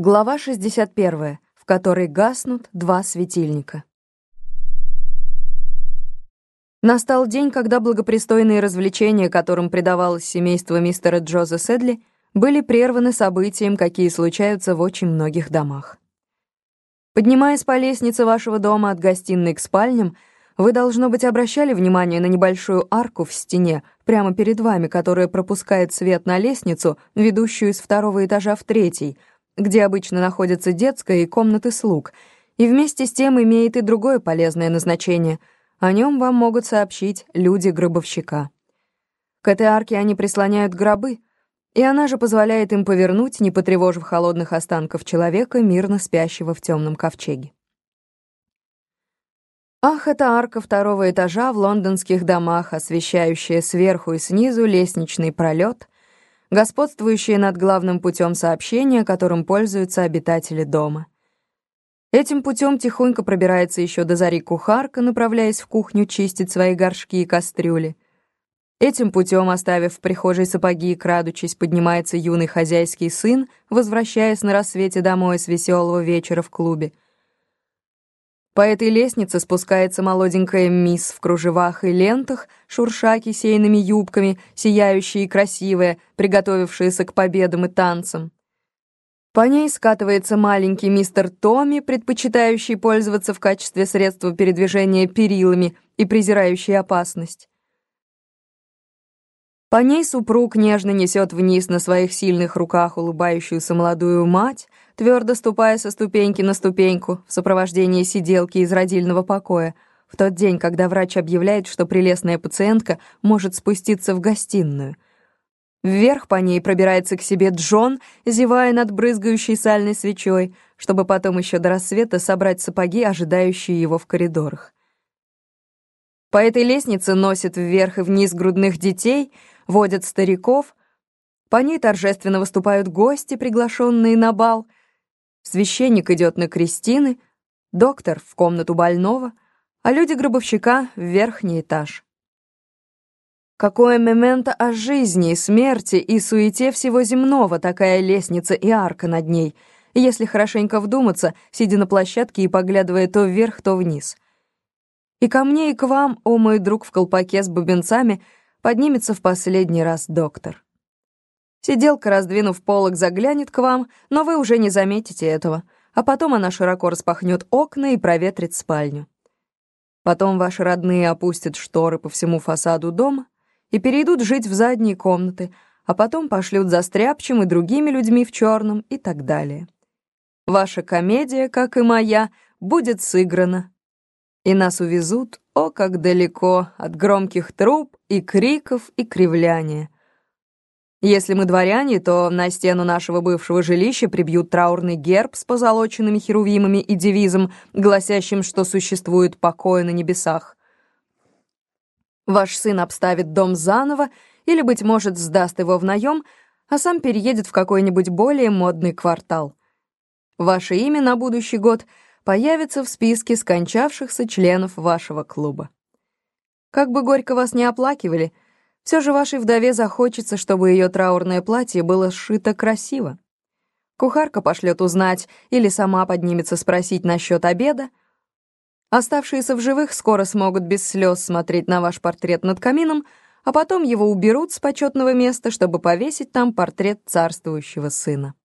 Глава 61, в которой гаснут два светильника. Настал день, когда благопристойные развлечения, которым предавалось семейство мистера Джоза Седли, были прерваны событием, какие случаются в очень многих домах. Поднимаясь по лестнице вашего дома от гостиной к спальням, вы, должно быть, обращали внимание на небольшую арку в стене, прямо перед вами, которая пропускает свет на лестницу, ведущую из второго этажа в третий, где обычно находятся детская и комнаты слуг, и вместе с тем имеет и другое полезное назначение. О нем вам могут сообщить люди-гробовщика. К этой арке они прислоняют гробы, и она же позволяет им повернуть, не потревожив холодных останков человека, мирно спящего в темном ковчеге. Ах, это арка второго этажа в лондонских домах, освещающая сверху и снизу лестничный пролет — господствующее над главным путем сообщения, которым пользуются обитатели дома. Этим путем тихонько пробирается еще до зари кухарка, направляясь в кухню чистить свои горшки и кастрюли. Этим путем, оставив в прихожей сапоги и крадучись, поднимается юный хозяйский сын, возвращаясь на рассвете домой с веселого вечера в клубе — по этой лестнице спускается молоденькая мисс в кружевах и лентах, шурша кисейными юбками, сияющая и красивая, приготовившаяся к победам и танцам. По ней скатывается маленький мистер Томми, предпочитающий пользоваться в качестве средства передвижения перилами и презирающий опасность. По ней супруг нежно несет вниз на своих сильных руках улыбающуюся молодую мать, твердо ступая со ступеньки на ступеньку в сопровождении сиделки из родильного покоя, в тот день, когда врач объявляет, что прелестная пациентка может спуститься в гостиную. Вверх по ней пробирается к себе Джон, зевая над брызгающей сальной свечой, чтобы потом еще до рассвета собрать сапоги, ожидающие его в коридорах. По этой лестнице носят вверх и вниз грудных детей — водят стариков, по ней торжественно выступают гости, приглашенные на бал. Священник идет на крестины, доктор в комнату больного, а люди гробовщика в верхний этаж. Какое мементо о жизни, смерти и суете всего земного такая лестница и арка над ней, если хорошенько вдуматься, сидя на площадке и поглядывая то вверх, то вниз. И ко мне, и к вам, о мой друг в колпаке с бубенцами — поднимется в последний раз доктор. Сиделка, раздвинув полок, заглянет к вам, но вы уже не заметите этого, а потом она широко распахнет окна и проветрит спальню. Потом ваши родные опустят шторы по всему фасаду дома и перейдут жить в задние комнаты, а потом пошлют за стряпчем и другими людьми в черном и так далее. Ваша комедия, как и моя, будет сыграна, и нас увезут, о, как далеко, от громких труб и криков и кривляния. Если мы дворяне, то на стену нашего бывшего жилища прибьют траурный герб с позолоченными херувимами и девизом, гласящим, что существует покой на небесах. Ваш сын обставит дом заново или, быть может, сдаст его в наем, а сам переедет в какой-нибудь более модный квартал. Ваше имя на будущий год — появится в списке скончавшихся членов вашего клуба. Как бы горько вас не оплакивали, все же вашей вдове захочется, чтобы ее траурное платье было сшито красиво. Кухарка пошлет узнать или сама поднимется спросить насчет обеда. Оставшиеся в живых скоро смогут без слез смотреть на ваш портрет над камином, а потом его уберут с почетного места, чтобы повесить там портрет царствующего сына.